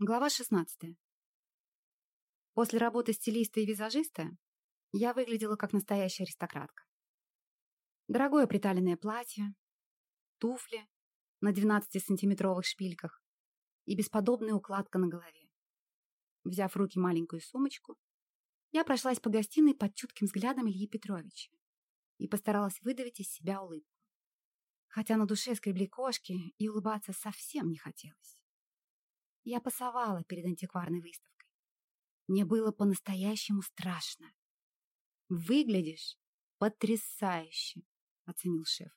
Глава 16. После работы стилиста и визажиста я выглядела как настоящая аристократка. Дорогое приталенное платье, туфли на 12-сантиметровых шпильках и бесподобная укладка на голове. Взяв в руки маленькую сумочку, я прошлась по гостиной под чутким взглядом Ильи Петровича и постаралась выдавить из себя улыбку. Хотя на душе скребли кошки, и улыбаться совсем не хотелось. Я пасовала перед антикварной выставкой. Мне было по-настоящему страшно. «Выглядишь потрясающе», — оценил шеф.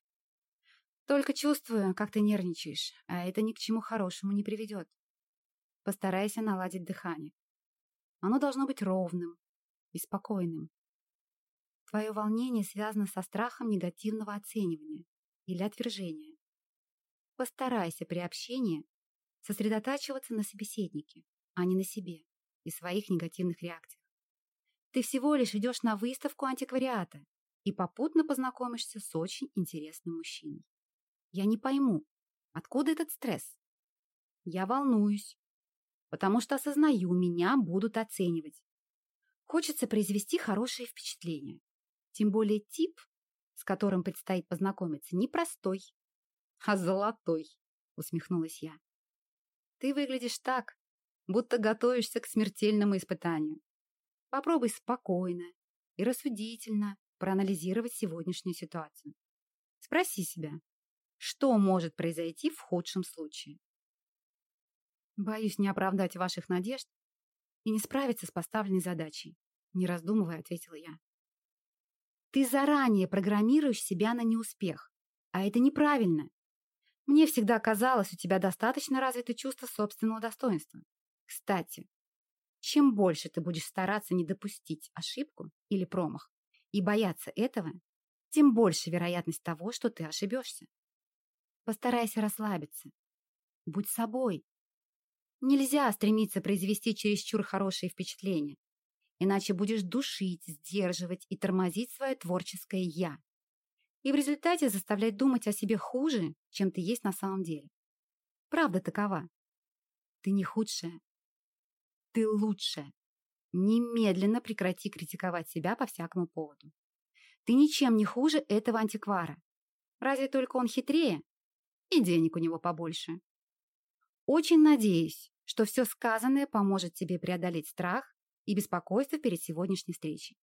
«Только чувствую, как ты нервничаешь, а это ни к чему хорошему не приведет. Постарайся наладить дыхание. Оно должно быть ровным и спокойным. Твое волнение связано со страхом негативного оценивания или отвержения. Постарайся при общении сосредотачиваться на собеседнике, а не на себе и своих негативных реакциях. Ты всего лишь идешь на выставку антиквариата и попутно познакомишься с очень интересным мужчиной. Я не пойму, откуда этот стресс? Я волнуюсь, потому что осознаю, меня будут оценивать. Хочется произвести хорошее впечатление. Тем более тип, с которым предстоит познакомиться, не простой, а золотой, усмехнулась я. Ты выглядишь так, будто готовишься к смертельному испытанию. Попробуй спокойно и рассудительно проанализировать сегодняшнюю ситуацию. Спроси себя, что может произойти в худшем случае. Боюсь не оправдать ваших надежд и не справиться с поставленной задачей, не раздумывая, ответила я. Ты заранее программируешь себя на неуспех, а это неправильно. Мне всегда казалось, у тебя достаточно развито чувство собственного достоинства. Кстати, чем больше ты будешь стараться не допустить ошибку или промах и бояться этого, тем больше вероятность того, что ты ошибешься. Постарайся расслабиться. Будь собой. Нельзя стремиться произвести чересчур хорошие впечатления, иначе будешь душить, сдерживать и тормозить свое творческое «я» и в результате заставлять думать о себе хуже, чем ты есть на самом деле. Правда такова. Ты не худшая. Ты лучшая. Немедленно прекрати критиковать себя по всякому поводу. Ты ничем не хуже этого антиквара. Разве только он хитрее и денег у него побольше. Очень надеюсь, что все сказанное поможет тебе преодолеть страх и беспокойство перед сегодняшней встречей.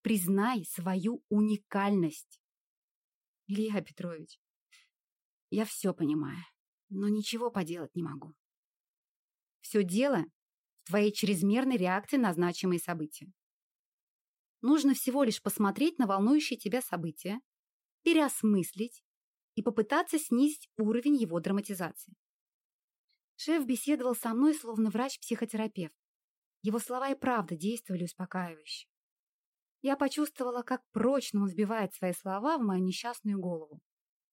Признай свою уникальность. Илья Петрович, я все понимаю, но ничего поделать не могу. Все дело в твоей чрезмерной реакции на значимые события. Нужно всего лишь посмотреть на волнующие тебя события, переосмыслить и попытаться снизить уровень его драматизации. Шеф беседовал со мной, словно врач-психотерапевт. Его слова и правда действовали успокаивающе. Я почувствовала, как прочно он сбивает свои слова в мою несчастную голову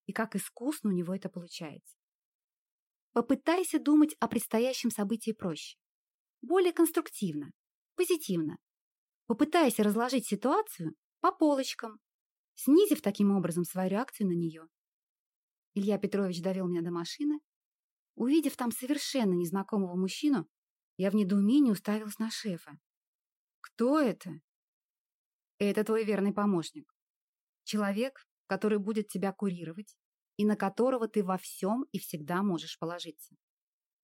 и как искусно у него это получается. Попытайся думать о предстоящем событии проще, более конструктивно, позитивно. Попытайся разложить ситуацию по полочкам, снизив таким образом свою реакцию на нее. Илья Петрович довел меня до машины. Увидев там совершенно незнакомого мужчину, я в недоумении уставилась на шефа. «Кто это?» Это твой верный помощник. Человек, который будет тебя курировать и на которого ты во всем и всегда можешь положиться.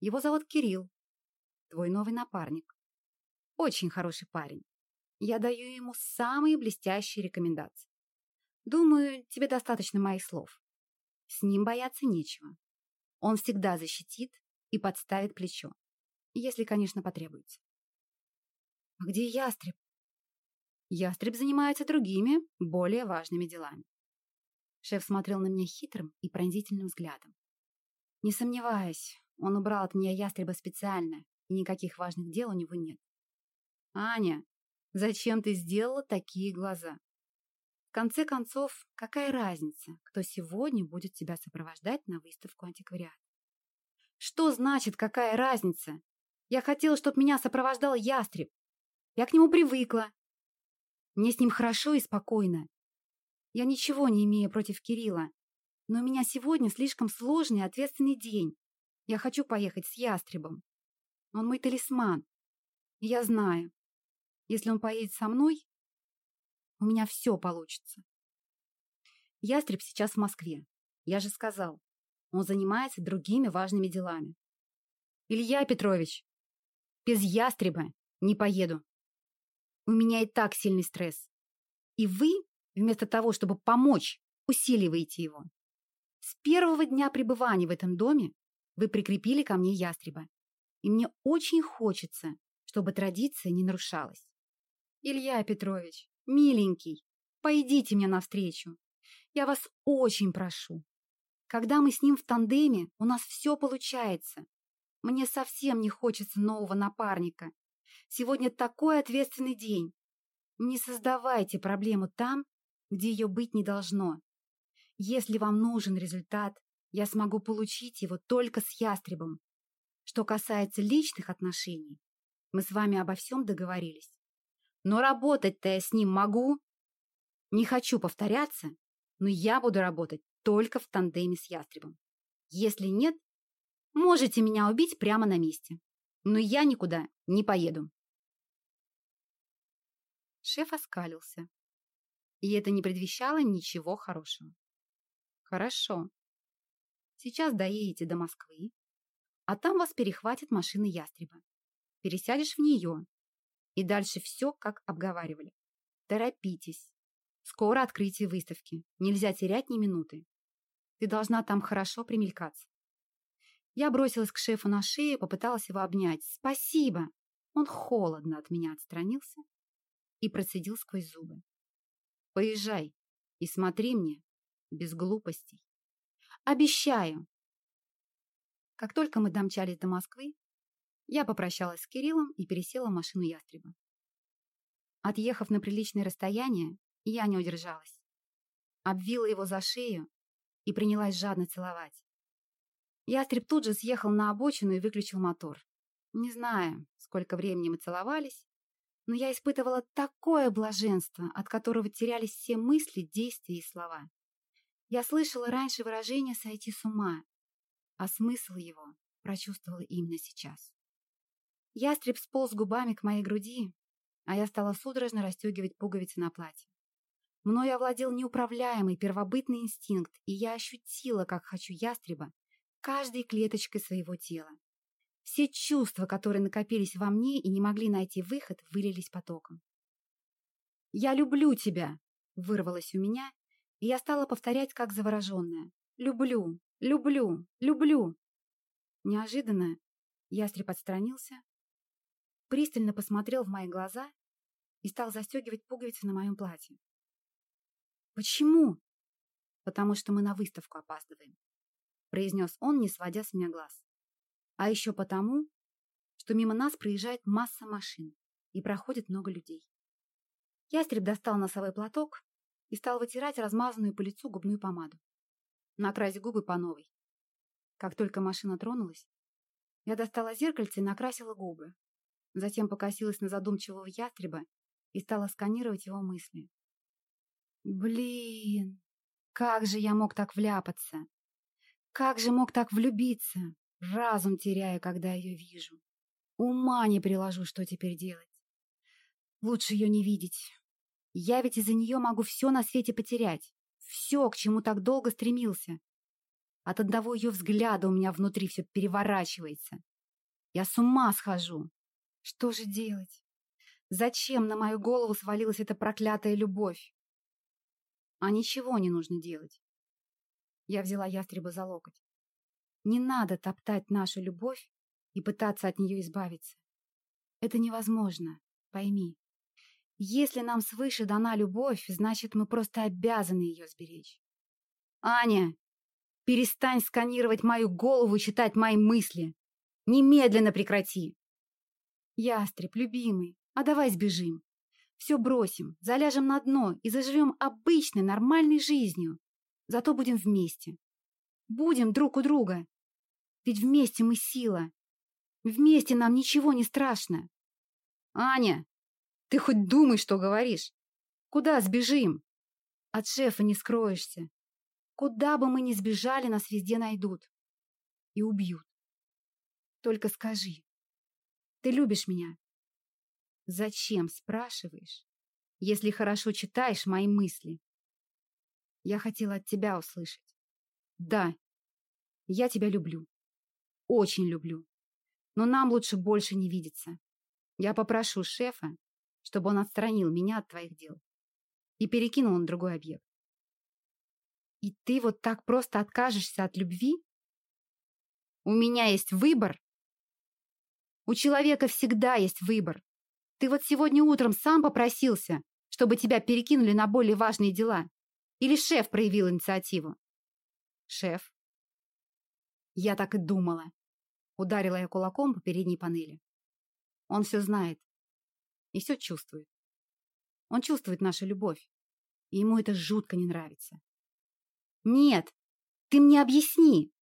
Его зовут Кирилл, твой новый напарник. Очень хороший парень. Я даю ему самые блестящие рекомендации. Думаю, тебе достаточно моих слов. С ним бояться нечего. Он всегда защитит и подставит плечо. Если, конечно, потребуется. Где ястреб? Ястреб занимается другими, более важными делами. Шеф смотрел на меня хитрым и пронзительным взглядом. Не сомневаюсь, он убрал от меня ястреба специально, и никаких важных дел у него нет. «Аня, зачем ты сделала такие глаза?» В конце концов, какая разница, кто сегодня будет тебя сопровождать на выставку антиквариата? Что значит «какая разница»? Я хотела, чтобы меня сопровождал ястреб. Я к нему привыкла, мне с ним хорошо и спокойно. Я ничего не имею против Кирилла, но у меня сегодня слишком сложный и ответственный день. Я хочу поехать с Ястребом. Он мой талисман. И я знаю, если он поедет со мной, у меня все получится. Ястреб сейчас в Москве. Я же сказал, он занимается другими важными делами. Илья Петрович, без ястреба не поеду. У меня и так сильный стресс. И вы, вместо того, чтобы помочь, усиливаете его. С первого дня пребывания в этом доме вы прикрепили ко мне ястреба. И мне очень хочется, чтобы традиция не нарушалась. Илья Петрович, миленький, пойдите мне навстречу. Я вас очень прошу. Когда мы с ним в тандеме, у нас все получается. Мне совсем не хочется нового напарника. Сегодня такой ответственный день. Не создавайте проблему там, где ее быть не должно. Если вам нужен результат, я смогу получить его только с ястребом. Что касается личных отношений, мы с вами обо всем договорились. Но работать-то я с ним могу. Не хочу повторяться, но я буду работать только в тандеме с ястребом. Если нет, можете меня убить прямо на месте. Но я никуда не поеду. Шеф оскалился. И это не предвещало ничего хорошего. Хорошо. Сейчас доедете до Москвы, а там вас перехватит машина ястреба. Пересядешь в нее. И дальше все, как обговаривали. Торопитесь. Скоро открытие выставки. Нельзя терять ни минуты. Ты должна там хорошо примелькаться. Я бросилась к шефу на шею, попыталась его обнять. «Спасибо!» Он холодно от меня отстранился и процедил сквозь зубы. «Поезжай и смотри мне без глупостей. Обещаю. Как только мы домчались до Москвы, я попрощалась с Кириллом и пересела в машину ястреба. Отъехав на приличное расстояние, я не удержалась. Обвила его за шею и принялась жадно целовать. Ястреб тут же съехал на обочину и выключил мотор. Не знаю, сколько времени мы целовались, но я испытывала такое блаженство, от которого терялись все мысли, действия и слова. Я слышала раньше выражение «сойти с ума», а смысл его прочувствовала именно сейчас. Ястреб сполз губами к моей груди, а я стала судорожно расстегивать пуговицы на платье. Мною овладел неуправляемый первобытный инстинкт, и я ощутила, как хочу ястреба, каждой клеточкой своего тела. Все чувства, которые накопились во мне и не могли найти выход, вылились потоком. «Я люблю тебя!» — вырвалось у меня, и я стала повторять, как завороженная. «Люблю! Люблю! Люблю!» Неожиданно ястреб отстранился, пристально посмотрел в мои глаза и стал застегивать пуговицы на моем платье. «Почему?» «Потому что мы на выставку опаздываем», — произнес он, не сводя с меня глаз. «А еще потому, что мимо нас проезжает масса машин и проходит много людей». Ястреб достал носовой платок и стал вытирать размазанную по лицу губную помаду. Накрась губы по новой. Как только машина тронулась, я достала зеркальце и накрасила губы. Затем покосилась на задумчивого ястреба и стала сканировать его мысли. Блин, как же я мог так вляпаться? Как же мог так влюбиться? Разум теряю, когда ее вижу. Ума не приложу, что теперь делать. Лучше ее не видеть. Я ведь из-за нее могу все на свете потерять. Все, к чему так долго стремился. От одного ее взгляда у меня внутри все переворачивается. Я с ума схожу. Что же делать? Зачем на мою голову свалилась эта проклятая любовь? А ничего не нужно делать. Я взяла ястреба за локоть. Не надо топтать нашу любовь и пытаться от нее избавиться. Это невозможно, пойми. Если нам свыше дана любовь, значит, мы просто обязаны ее сберечь. Аня, перестань сканировать мою голову и читать мои мысли. Немедленно прекрати. Ястреб, любимый, а давай сбежим. Все бросим, заляжем на дно и заживем обычной, нормальной жизнью. Зато будем вместе. Будем друг у друга. Ведь вместе мы сила. Вместе нам ничего не страшно. Аня, ты хоть думай, что говоришь. Куда сбежим? От шефа не скроешься. Куда бы мы ни сбежали, нас везде найдут. И убьют. Только скажи, Ты любишь меня. Зачем, спрашиваешь, если хорошо читаешь мои мысли? Я хотела от тебя услышать. Да, я тебя люблю. Очень люблю. Но нам лучше больше не видеться. Я попрошу шефа, чтобы он отстранил меня от твоих дел и перекинул на другой объект. И ты вот так просто откажешься от любви? У меня есть выбор. У человека всегда есть выбор. Ты вот сегодня утром сам попросился, чтобы тебя перекинули на более важные дела. Или шеф проявил инициативу? Шеф. Я так и думала. Ударила я кулаком по передней панели. Он все знает. И все чувствует. Он чувствует нашу любовь. И ему это жутко не нравится. Нет, ты мне объясни,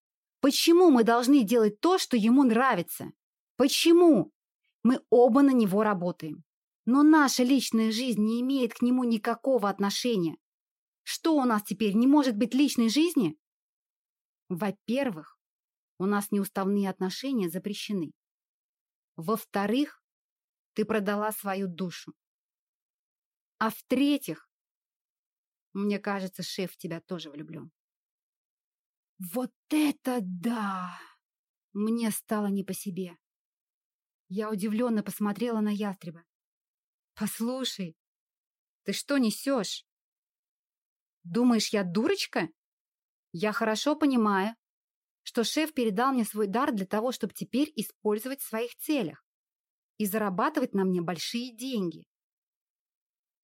почему мы должны делать то, что ему нравится? Почему? Мы оба на него работаем. Но наша личная жизнь не имеет к нему никакого отношения. Что у нас теперь, не может быть личной жизни? Во-первых, у нас неуставные отношения запрещены. Во-вторых, ты продала свою душу. А в-третьих, мне кажется, шеф тебя тоже влюблен. Вот это да! Мне стало не по себе. Я удивленно посмотрела на ястреба. Послушай, ты что несешь? Думаешь, я дурочка? Я хорошо понимаю, что шеф передал мне свой дар для того, чтобы теперь использовать в своих целях и зарабатывать на мне большие деньги.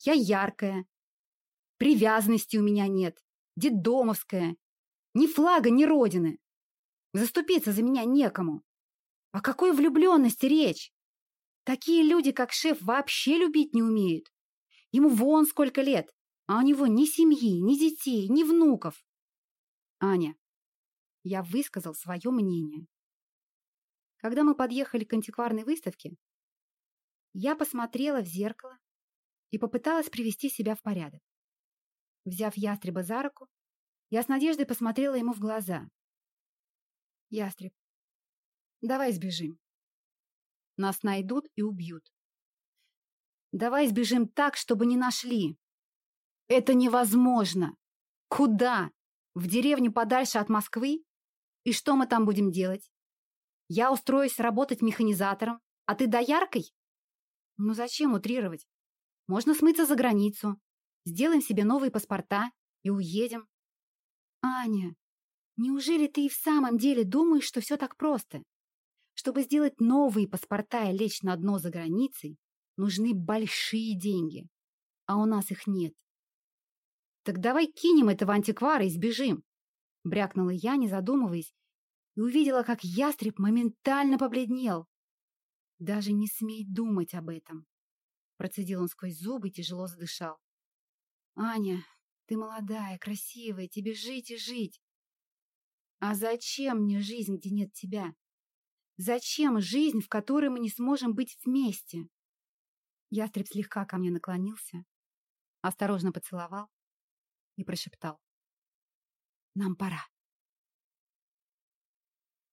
Я яркая, привязанности у меня нет, дедомовская, ни флага, ни родины. Заступиться за меня некому. О какой влюбленности речь? Такие люди, как шеф, вообще любить не умеют. Ему вон сколько лет, а у него ни семьи, ни детей, ни внуков. Аня, я высказал свое мнение. Когда мы подъехали к антикварной выставке, я посмотрела в зеркало и попыталась привести себя в порядок. Взяв ястреба за руку, я с надеждой посмотрела ему в глаза. «Ястреб, давай сбежим. Нас найдут и убьют. Давай сбежим так, чтобы не нашли. Это невозможно. Куда? В деревню подальше от Москвы? И что мы там будем делать? Я устроюсь работать механизатором, а ты дояркой? Ну зачем утрировать? Можно смыться за границу. Сделаем себе новые паспорта и уедем. Аня, неужели ты и в самом деле думаешь, что все так просто? Чтобы сделать новые паспорта и лечь на дно за границей, нужны большие деньги. А у нас их нет. Так давай кинем этого антиквара и сбежим. Брякнула я, не задумываясь, и увидела, как ястреб моментально побледнел. «Даже не смей думать об этом!» Процедил он сквозь зубы и тяжело задышал. «Аня, ты молодая, красивая, тебе жить и жить. А зачем мне жизнь, где нет тебя? Зачем жизнь, в которой мы не сможем быть вместе?» Ястреб слегка ко мне наклонился, осторожно поцеловал и прошептал. «Нам пора».